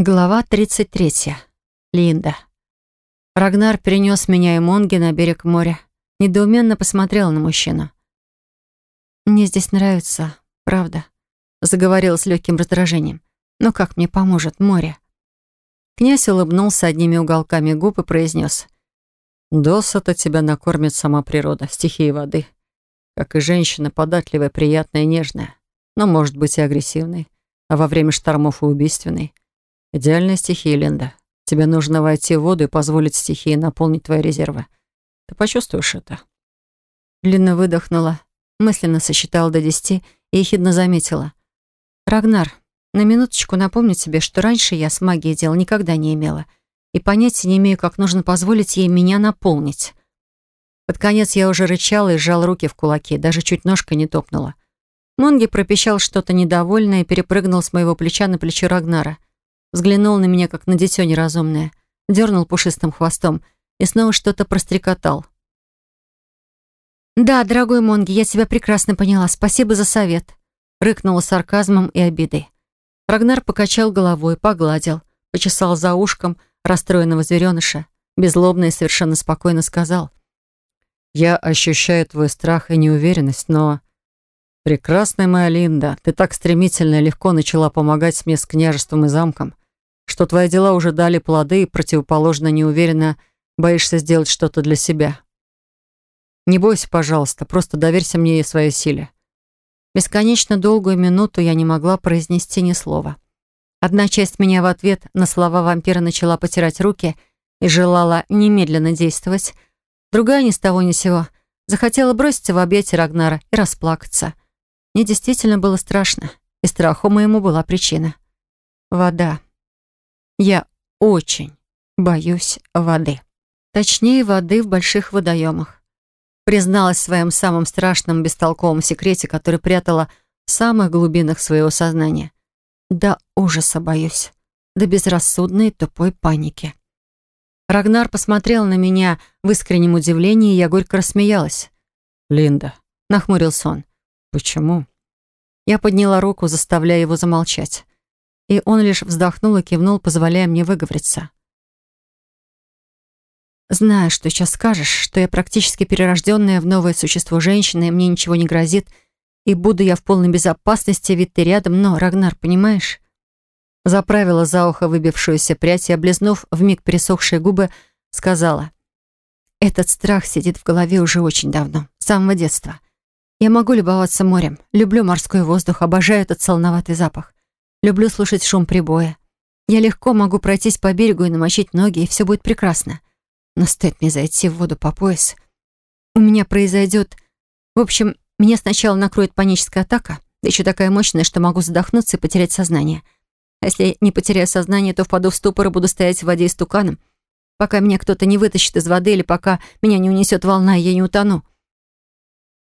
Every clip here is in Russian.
Глава 33. Линда. Рагнар перенес меня и Монги на берег моря. Недоуменно посмотрел на мужчину. «Мне здесь нравится, правда», — заговорил с легким раздражением. «Но как мне поможет море?» Князь улыбнулся одними уголками губ и произнес. «Досыта тебя накормит сама природа, стихии воды. Как и женщина, податливая, приятная и нежная, но может быть и агрессивной, а во время штормов и убийственной». Идеальная стихия, Линда. Тебе нужно войти в воду и позволить стихии наполнить твои резервы. Ты почувствуешь это. Длинно выдохнула, мысленно сосчитала до десяти и ехидно заметила. «Рагнар, на минуточку напомню тебе, что раньше я с магией дел никогда не имела и понятия не имею, как нужно позволить ей меня наполнить». Под конец я уже рычала и сжал руки в кулаки, даже чуть ножка не топнула. Монги пропищал что-то недовольное и перепрыгнул с моего плеча на плечо Рагнара — взглянул на меня, как на дитё неразумное, дернул пушистым хвостом и снова что-то прострекотал. «Да, дорогой Монги, я тебя прекрасно поняла. Спасибо за совет», — рыкнула сарказмом и обидой. Рагнар покачал головой, погладил, почесал за ушком расстроенного звереныша, безлобно и совершенно спокойно сказал. «Я ощущаю твой страх и неуверенность, но...» «Прекрасная моя Линда, ты так стремительно и легко начала помогать мне с княжеством и замком что твои дела уже дали плоды и противоположно неуверенно боишься сделать что-то для себя. Не бойся, пожалуйста, просто доверься мне и своей силе». Бесконечно долгую минуту я не могла произнести ни слова. Одна часть меня в ответ на слова вампира начала потирать руки и желала немедленно действовать. Другая ни с того ни сего захотела броситься в объятия Рагнара и расплакаться. Мне действительно было страшно, и страху моему была причина. Вода. Я очень боюсь воды. Точнее, воды в больших водоемах. Призналась в своем самом страшном бестолковом секрете, который прятала в самых глубинах своего сознания. До ужаса боюсь. До безрассудной тупой паники. Рагнар посмотрел на меня в искреннем удивлении, и я горько рассмеялась. «Линда», — нахмурился он, — «почему?» Я подняла руку, заставляя его замолчать и он лишь вздохнул и кивнул, позволяя мне выговориться. «Знаю, что сейчас скажешь, что я практически перерожденная в новое существо женщина, и мне ничего не грозит, и буду я в полной безопасности, ведь ты рядом, но, Рагнар, понимаешь?» Заправила за ухо выбившуюся прядь и, облизнув вмиг пересохшие губы, сказала. «Этот страх сидит в голове уже очень давно, с самого детства. Я могу любоваться морем, люблю морской воздух, обожаю этот солоноватый запах. Люблю слушать шум прибоя. Я легко могу пройтись по берегу и намочить ноги, и все будет прекрасно. Но стоит мне зайти в воду по пояс, у меня произойдет... В общем, меня сначала накроет паническая атака, да еще такая мощная, что могу задохнуться и потерять сознание. А если не потеряю сознание, то впаду в ступор и буду стоять в воде истуканом, пока меня кто-то не вытащит из воды или пока меня не унесет волна, и я не утону.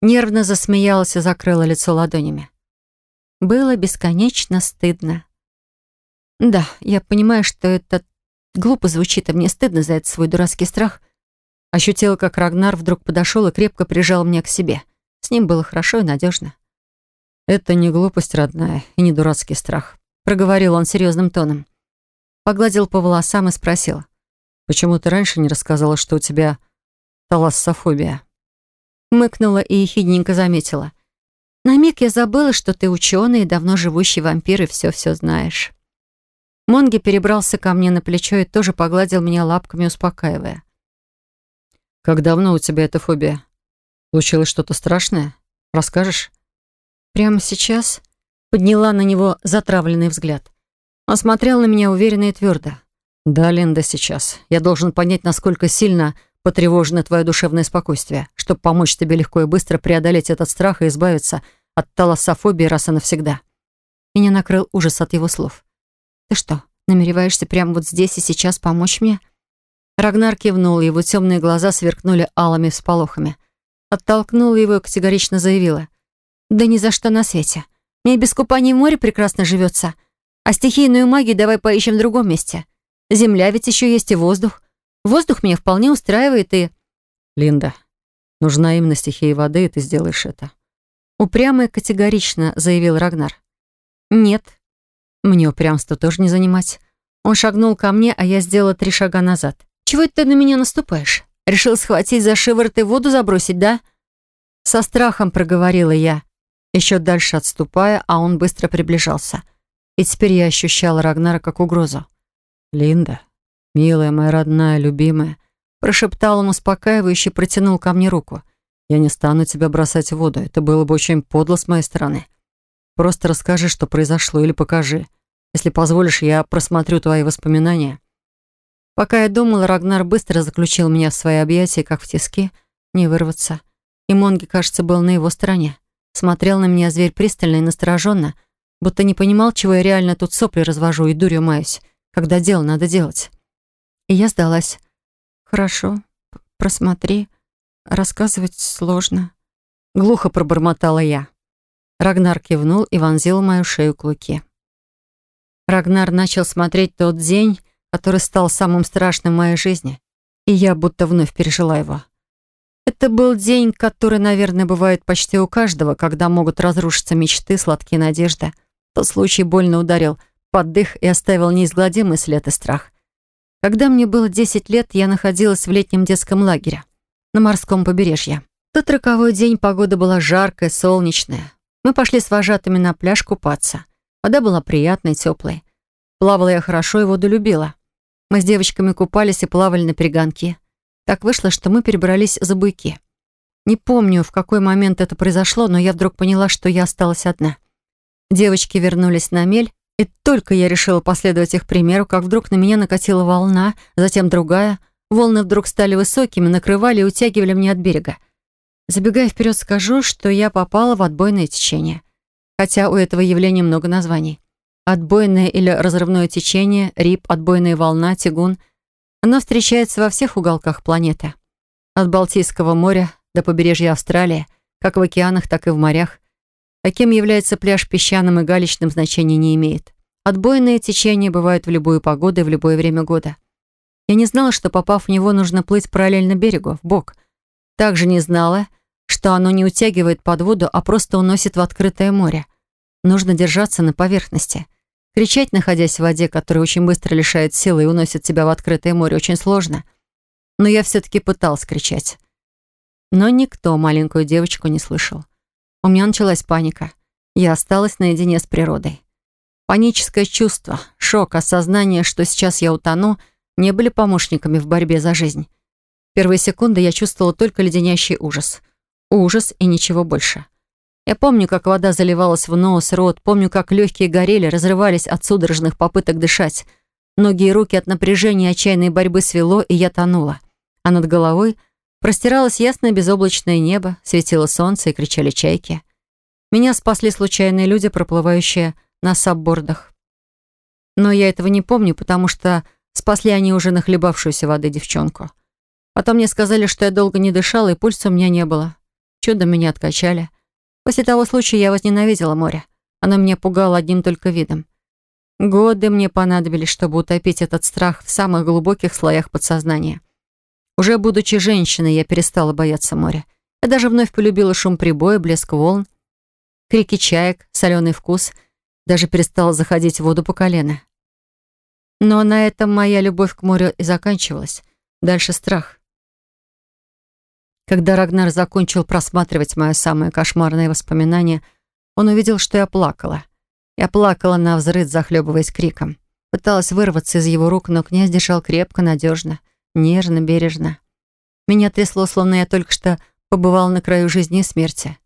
Нервно засмеялась и закрыла лицо ладонями. Было бесконечно стыдно. Да, я понимаю, что это глупо звучит, а мне стыдно за этот свой дурацкий страх. Ощутила, как Рагнар вдруг подошел и крепко прижал меня к себе. С ним было хорошо и надежно. «Это не глупость, родная, и не дурацкий страх», — проговорил он серьезным тоном. Погладил по волосам и спросил. «Почему ты раньше не рассказала, что у тебя талассофобия?» Мыкнула и ехидненько заметила — на миг я забыла, что ты ученый и давно живущий вампир, и все-все знаешь. Монги перебрался ко мне на плечо и тоже погладил меня лапками, успокаивая. «Как давно у тебя эта фобия? Случилось что-то страшное? Расскажешь?» «Прямо сейчас?» Подняла на него затравленный взгляд. Он смотрел на меня уверенно и твердо. «Да, Линда, сейчас. Я должен понять, насколько сильно потревожено твое душевное спокойствие, чтобы помочь тебе легко и быстро преодолеть этот страх и избавиться от талассофобии раз и навсегда. Меня накрыл ужас от его слов. «Ты что, намереваешься прямо вот здесь и сейчас помочь мне?» Рагнар кивнул, его темные глаза сверкнули алыми всполохами. Оттолкнула его и категорично заявила. «Да ни за что на свете. Мне без купания в море прекрасно живется. А стихийную магию давай поищем в другом месте. Земля ведь еще есть и воздух. Воздух меня вполне устраивает и... Линда, нужна именно стихия воды, и ты сделаешь это. Упрямо и категорично заявил Рагнар. Нет, мне упрямство тоже не занимать. Он шагнул ко мне, а я сделала три шага назад. «Чего это ты на меня наступаешь? Решил схватить за шиворот и воду забросить, да?» Со страхом проговорила я, еще дальше отступая, а он быстро приближался. И теперь я ощущала Рагнара как угрозу. «Линда, милая моя родная, любимая», прошептал он успокаивающе, протянул ко мне руку. «Я не стану тебя бросать в воду. Это было бы очень подло с моей стороны. Просто расскажи, что произошло, или покажи. Если позволишь, я просмотрю твои воспоминания». Пока я думала, Рагнар быстро заключил меня в свои объятия, как в тиски, не вырваться. И Монги, кажется, был на его стороне. Смотрел на меня зверь пристально и настороженно, будто не понимал, чего я реально тут сопли развожу и дурью маюсь, когда дело надо делать. И я сдалась. «Хорошо, просмотри. Рассказывать сложно». Глухо пробормотала я. Рагнар кивнул и вонзил мою шею клыки. Рагнар начал смотреть тот день, который стал самым страшным в моей жизни, и я будто вновь пережила его. Это был день, который, наверное, бывает почти у каждого, когда могут разрушиться мечты, сладкие надежды. Тот случай больно ударил под дых и оставил неизгладимый след и страх. Когда мне было 10 лет, я находилась в летнем детском лагере на морском побережье. Тот роковой день погода была жаркая, солнечная. Мы пошли с вожатыми на пляж купаться. Вода была приятной, теплой. Плавала я хорошо и воду любила. Мы с девочками купались и плавали на перегонке. Так вышло, что мы перебрались за буйки. Не помню, в какой момент это произошло, но я вдруг поняла, что я осталась одна. Девочки вернулись на мель, и только я решила последовать их примеру, как вдруг на меня накатила волна, затем другая. Волны вдруг стали высокими, накрывали и утягивали меня от берега. Забегая вперед, скажу, что я попала в отбойное течение. Хотя у этого явления много названий. Отбойное или разрывное течение, рип, отбойная волна, тягун — оно встречается во всех уголках планеты. От Балтийского моря до побережья Австралии, как в океанах, так и в морях. Каким является пляж песчаным и галечным значения не имеет. Отбойные течения бывают в любую погоду и в любое время года. Я не знала, что, попав в него, нужно плыть параллельно берегу, в бок. Также не знала, что оно не утягивает под воду, а просто уносит в открытое море. Нужно держаться на поверхности. Кричать, находясь в воде, которая очень быстро лишает силы и уносит тебя в открытое море, очень сложно. Но я все-таки пыталась кричать. Но никто маленькую девочку не слышал. У меня началась паника. Я осталась наедине с природой. Паническое чувство, шок, осознание, что сейчас я утону, не были помощниками в борьбе за жизнь. Первые секунды я чувствовала только леденящий ужас. Ужас и ничего больше. Я помню, как вода заливалась в нос, рот, помню, как легкие горели, разрывались от судорожных попыток дышать. Ноги и руки от напряжения и отчаянной борьбы свело, и я тонула. А над головой простиралось ясное безоблачное небо, светило солнце и кричали чайки. Меня спасли случайные люди, проплывающие на саббордах. Но я этого не помню, потому что спасли они уже нахлебавшуюся воды девчонку. Потом мне сказали, что я долго не дышала, и пульса у меня не было. Чудом меня откачали. После того случая я возненавидела море. Оно меня пугало одним только видом. Годы мне понадобились, чтобы утопить этот страх в самых глубоких слоях подсознания. Уже будучи женщиной, я перестала бояться моря. Я даже вновь полюбила шум прибоя, блеск волн, крики чаек, соленый вкус. Даже перестала заходить в воду по колено. Но на этом моя любовь к морю и заканчивалась. Дальше страх. Когда Рагнар закончил просматривать мое самое кошмарное воспоминание, он увидел, что я плакала. Я плакала на взрыв, захлебываясь криком. Пыталась вырваться из его рук, но князь держал крепко, надежно, нежно, бережно. Меня трясло, словно я только что побывала на краю жизни и смерти.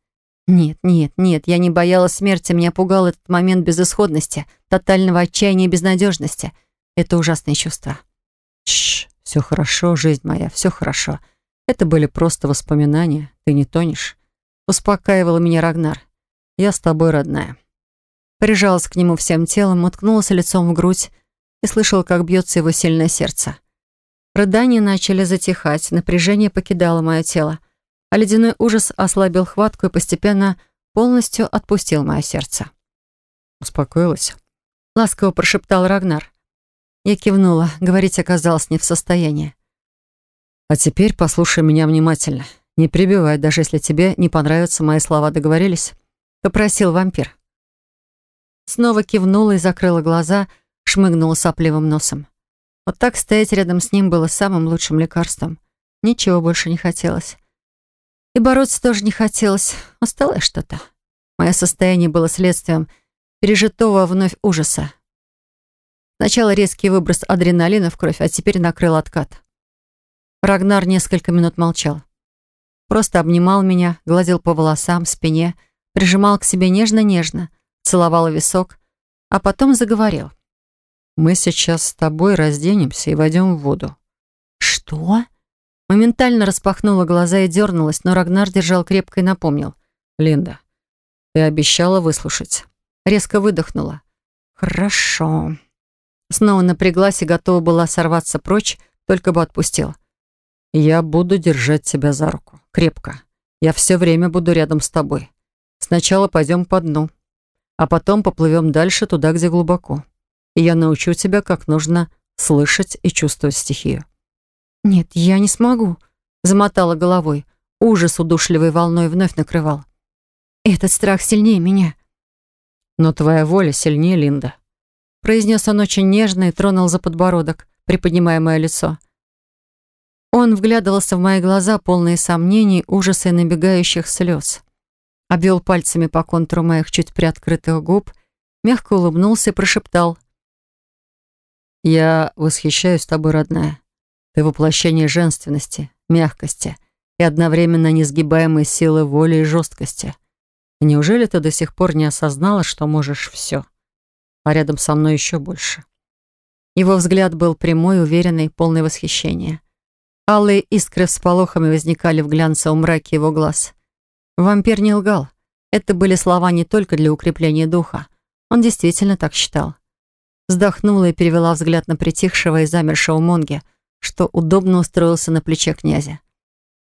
Нет, нет, нет, я не боялась смерти, меня пугал этот момент безысходности, тотального отчаяния и безнадежности. Это ужасные чувства. Шш, все хорошо, жизнь моя, все хорошо. Это были просто воспоминания, ты не тонешь. Успокаивал меня Рагнар. Я с тобой, родная. Прижалась к нему всем телом, уткнулась лицом в грудь и слышала, как бьется его сильное сердце. Рыдания начали затихать, напряжение покидало мое тело, а ледяной ужас ослабил хватку и постепенно полностью отпустил мое сердце. «Успокоилась?» — ласково прошептал Рагнар. Я кивнула, говорить оказалась не в состоянии. А теперь послушай меня внимательно. Не прибивай, даже если тебе не понравятся мои слова. Договорились?» — попросил вампир. Снова кивнула и закрыла глаза, шмыгнула сопливым носом. Вот так стоять рядом с ним было самым лучшим лекарством. Ничего больше не хотелось. И бороться тоже не хотелось. Усталое что-то. Мое состояние было следствием пережитого вновь ужаса. Сначала резкий выброс адреналина в кровь, а теперь накрыл откат. Рагнар несколько минут молчал. Просто обнимал меня, гладил по волосам, спине, прижимал к себе нежно-нежно, целовал висок, а потом заговорил. «Мы сейчас с тобой разденемся и войдем в воду». «Что?» Моментально распахнула глаза и дернулась, но Рагнар держал крепко и напомнил. «Линда, ты обещала выслушать». Резко выдохнула. «Хорошо». Снова напряглась и готова была сорваться прочь, только бы отпустил. «Я буду держать тебя за руку. Крепко. Я все время буду рядом с тобой. Сначала пойдем по дну, а потом поплывем дальше туда, где глубоко. И я научу тебя, как нужно слышать и чувствовать стихию». «Нет, я не смогу», — замотала головой. Ужас удушливой волной вновь накрывал. «Этот страх сильнее меня». «Но твоя воля сильнее, Линда», — произнес он очень нежно и тронул за подбородок, приподнимая мое лицо. Он вглядывался в мои глаза, полные сомнений, ужаса и набегающих слез. Обвел пальцами по контуру моих чуть приоткрытых губ, мягко улыбнулся и прошептал. «Я восхищаюсь тобой, родная. Ты воплощение женственности, мягкости и одновременно несгибаемой силы воли и жесткости. Неужели ты до сих пор не осознала, что можешь все, а рядом со мной еще больше?» Его взгляд был прямой, уверенный, полный восхищения. Алые искры всполохами возникали в глянцевом мраке его глаз. Вампир не лгал. Это были слова не только для укрепления духа. Он действительно так считал. Вздохнула и перевела взгляд на притихшего и замершего Монги, что удобно устроился на плече князя.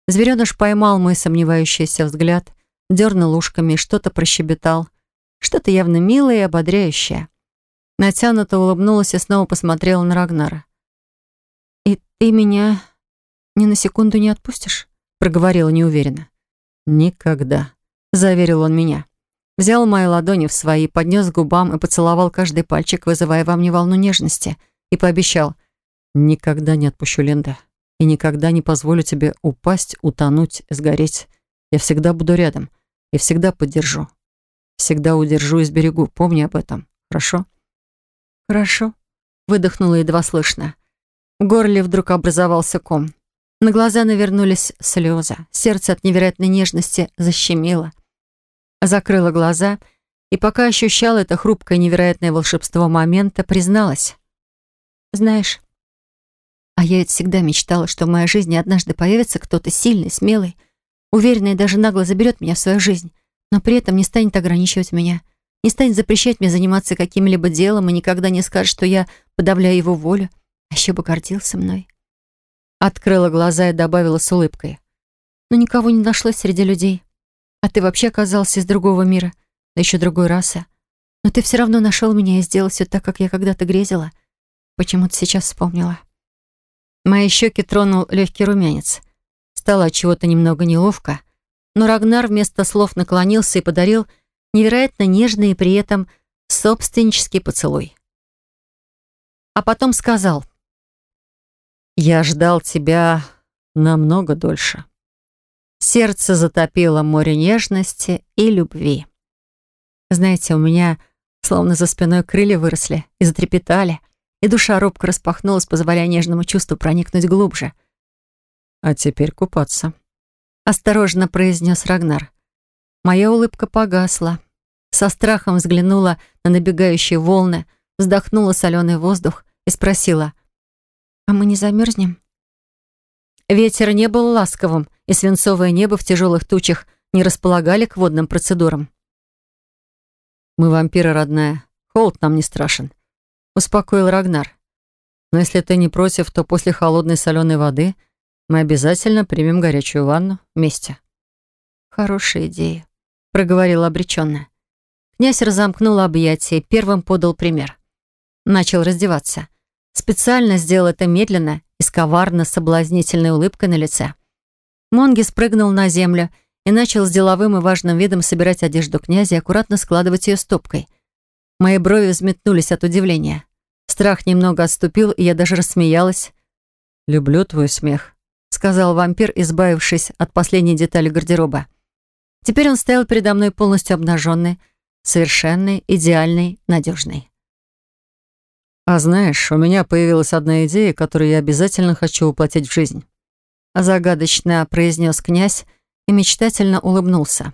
Звереныш поймал мой сомневающийся взгляд, дернул ушками и что-то прощебетал. Что-то явно милое и ободряющее. Натянуто улыбнулась и снова посмотрела на Рагнара. «И ты меня ни на секунду не отпустишь?» проговорила неуверенно. «Никогда», — заверил он меня. Взял мои ладони в свои, поднес к губам и поцеловал каждый пальчик, вызывая во мне волну нежности, и пообещал. «Никогда не отпущу, Ленда, и никогда не позволю тебе упасть, утонуть, сгореть. Я всегда буду рядом и всегда поддержу. Всегда удержу и сберегу, помни об этом, хорошо?» «Хорошо», — выдохнула едва слышно. В горле вдруг образовался ком. На глаза навернулись слезы. Сердце от невероятной нежности защемило. Закрыла глаза и, пока ощущала это хрупкое невероятное волшебство момента, призналась. «Знаешь, а я ведь всегда мечтала, что в моей жизни однажды появится кто-то сильный, смелый, уверенный и даже нагло заберет меня в свою жизнь, но при этом не станет ограничивать меня, не станет запрещать мне заниматься каким-либо делом и никогда не скажет, что я подавляю его волю, а еще бы гордился мной. Открыла глаза и добавила с улыбкой. Но никого не нашлось среди людей. А ты вообще оказался из другого мира, да еще другой расы. Но ты все равно нашел меня и сделал все так, как я когда-то грезила. Почему-то сейчас вспомнила. Мои щеки тронул легкий румянец. Стало от чего-то немного неловко, но Рагнар вместо слов наклонился и подарил невероятно нежный и при этом собственнический поцелуй. А потом сказал — я ждал тебя намного дольше. Сердце затопило море нежности и любви. Знаете, у меня словно за спиной крылья выросли и затрепетали, и душа робко распахнулась, позволяя нежному чувству проникнуть глубже. «А теперь купаться», — осторожно произнес Рагнар. Моя улыбка погасла. Со страхом взглянула на набегающие волны, вздохнула соленый воздух и спросила — «А мы не замерзнем?» Ветер не был ласковым, и свинцовое небо в тяжелых тучах не располагали к водным процедурам. «Мы вампиры, родная. Холод нам не страшен», — успокоил Рагнар. «Но если ты не против, то после холодной соленой воды мы обязательно примем горячую ванну вместе». «Хорошая идея», — проговорила обреченно. Князь разомкнул объятия и первым подал пример. Начал раздеваться. Специально сделал это медленно и с коварно-соблазнительной улыбкой на лице. Монги спрыгнул на землю и начал с деловым и важным видом собирать одежду князя и аккуратно складывать ее стопкой. Мои брови взметнулись от удивления. Страх немного отступил, и я даже рассмеялась. «Люблю твой смех», — сказал вампир, избавившись от последней детали гардероба. Теперь он стоял передо мной полностью обнаженный, совершенный, идеальный, надежный. «А знаешь, у меня появилась одна идея, которую я обязательно хочу воплотить в жизнь», загадочно произнес князь и мечтательно улыбнулся.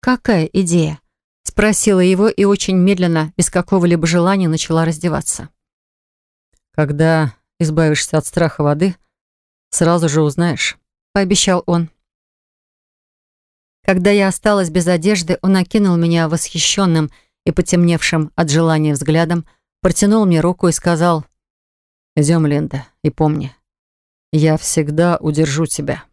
«Какая идея?» — спросила его и очень медленно, без какого-либо желания, начала раздеваться. «Когда избавишься от страха воды, сразу же узнаешь», — пообещал он. Когда я осталась без одежды, он окинул меня восхищенным и потемневшим от желания взглядом, протянул мне руку и сказал, «Идем, Линда, и помни, я всегда удержу тебя».